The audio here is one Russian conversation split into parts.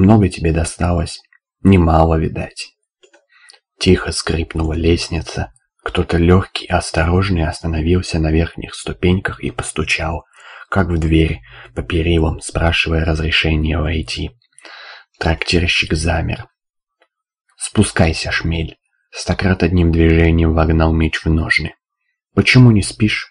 Много тебе досталось. Немало, видать. Тихо скрипнула лестница. Кто-то легкий и осторожный остановился на верхних ступеньках и постучал, как в дверь, по перилам, спрашивая разрешения войти. Трактирщик замер. «Спускайся, шмель!» Стократ одним движением вогнал меч в ножны. «Почему не спишь?»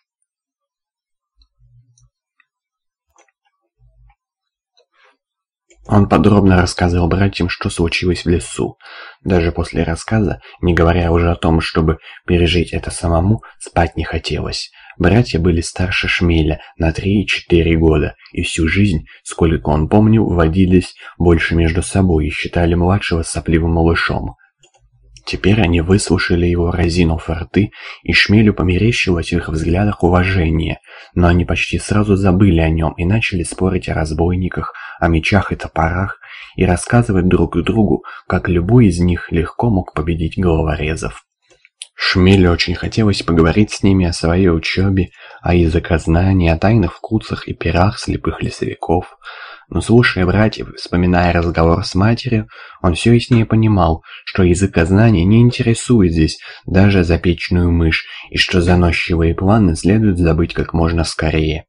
Он подробно рассказывал братьям, что случилось в лесу. Даже после рассказа, не говоря уже о том, чтобы пережить это самому, спать не хотелось. Братья были старше Шмеля на 3 и 4 года, и всю жизнь, сколько он помнил, водились больше между собой и считали младшего сопливым малышом. Теперь они выслушали его, разинув рты, и Шмелю померещилось в их взглядах уважение, но они почти сразу забыли о нем и начали спорить о разбойниках, о мечах и топорах, и рассказывать друг другу, как любой из них легко мог победить головорезов. Шмелю очень хотелось поговорить с ними о своей учебе, о языкознании, о тайных вкусах и пирах слепых лесовиков, но слушая братьев, вспоминая разговор с матерью, он все яснее понимал, что языкознание не интересует здесь даже запечную мышь, и что заносчивые планы следует забыть как можно скорее.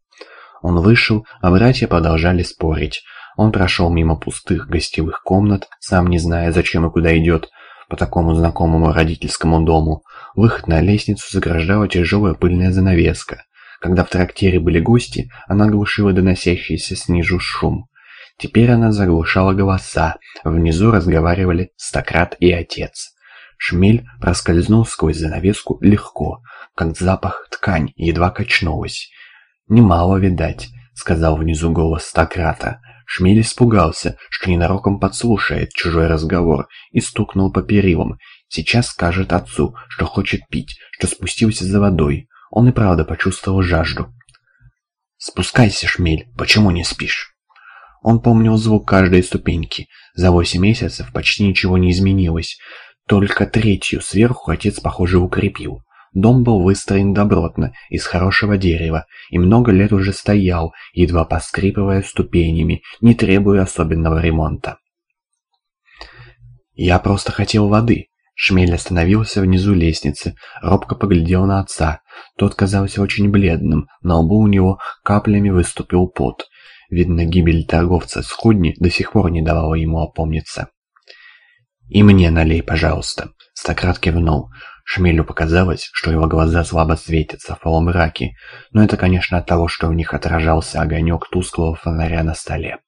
Он вышел, а братья продолжали спорить. Он прошел мимо пустых гостевых комнат, сам не зная, зачем и куда идет, по такому знакомому родительскому дому. Выход на лестницу заграждала тяжелая пыльная занавеска. Когда в трактире были гости, она глушила доносящийся снизу шум. Теперь она заглушала голоса. Внизу разговаривали Стократ и отец. Шмель проскользнул сквозь занавеску легко, как запах ткань едва качнулась. «Немало, видать», — сказал внизу голос Стократа. Шмель испугался, что ненароком подслушает чужой разговор, и стукнул по перилам. Сейчас скажет отцу, что хочет пить, что спустился за водой. Он и правда почувствовал жажду. «Спускайся, Шмель, почему не спишь?» Он помнил звук каждой ступеньки. За восемь месяцев почти ничего не изменилось. Только третью сверху отец, похоже, укрепил. Дом был выстроен добротно, из хорошего дерева, и много лет уже стоял, едва поскрипывая ступенями, не требуя особенного ремонта. «Я просто хотел воды», Шмель остановился внизу лестницы, робко поглядел на отца. Тот казался очень бледным, на лбу у него каплями выступил пот. Видно, гибель торговца с Худни до сих пор не давала ему опомниться. «И мне налей, пожалуйста», — Стократ кивнул. Шмелю показалось, что его глаза слабо светятся в полумраке, но это, конечно, от того, что в них отражался огонек тусклого фонаря на столе.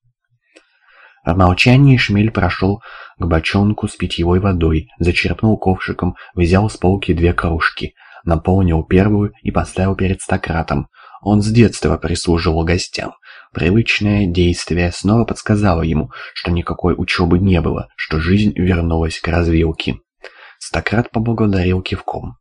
В молчании Шмель прошел к бочонку с питьевой водой, зачерпнул ковшиком, взял с полки две кружки, наполнил первую и поставил перед Стократом. Он с детства прислуживал гостям. Привычное действие снова подсказало ему, что никакой учебы не было, что жизнь вернулась к развилке. Стократ поблагодарил кивком.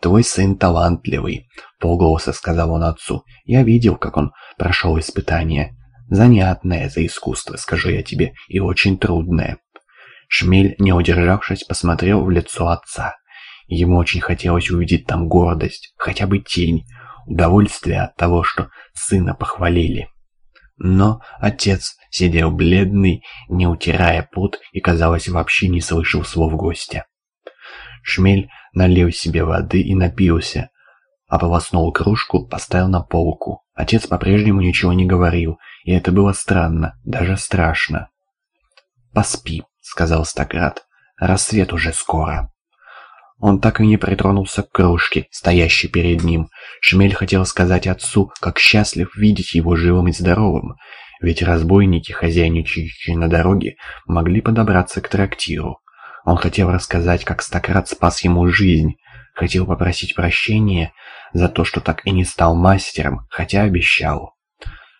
«Твой сын талантливый», — полголоса сказал он отцу. «Я видел, как он прошел испытание. Занятное за искусство, скажу я тебе, и очень трудное». Шмель, не удержавшись, посмотрел в лицо отца. Ему очень хотелось увидеть там гордость, хотя бы тень, удовольствие от того, что сына похвалили. Но отец сидел бледный, не утирая пот и, казалось, вообще не слышал слов гостя. Шмель налил себе воды и напился, ополоснул кружку, поставил на полку. Отец по-прежнему ничего не говорил, и это было странно, даже страшно. «Поспи», — сказал Стократ, — «рассвет уже скоро». Он так и не притронулся к кружке, стоящей перед ним. Шмель хотел сказать отцу, как счастлив видеть его живым и здоровым, ведь разбойники, хозяйничающие на дороге, могли подобраться к трактиру. Он хотел рассказать, как Стократ спас ему жизнь, хотел попросить прощения за то, что так и не стал мастером, хотя обещал.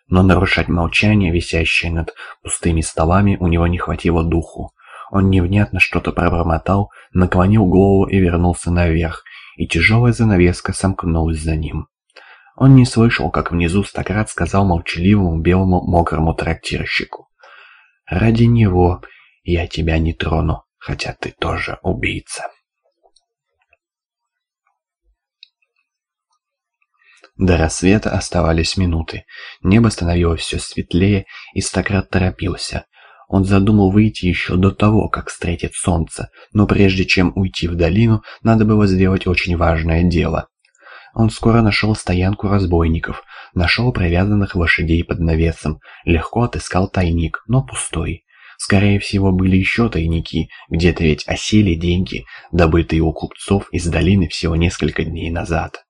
Но нарушать молчание, висящее над пустыми столами, у него не хватило духу. Он невнятно что-то пробормотал, наклонил голову и вернулся наверх, и тяжелая занавеска сомкнулась за ним. Он не слышал, как внизу Стократ сказал молчаливому белому мокрому трактирщику. «Ради него я тебя не трону, хотя ты тоже убийца». До рассвета оставались минуты. Небо становилось все светлее, и Стократ торопился. Он задумал выйти еще до того, как встретит солнце, но прежде чем уйти в долину, надо было сделать очень важное дело. Он скоро нашел стоянку разбойников, нашел привязанных лошадей под навесом, легко отыскал тайник, но пустой. Скорее всего, были еще тайники, где-то ведь осели деньги, добытые у купцов из долины всего несколько дней назад.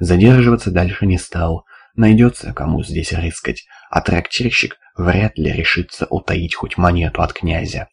Задерживаться дальше не стал. Найдется, кому здесь рыскать, а трактирщик вряд ли решится утаить хоть монету от князя.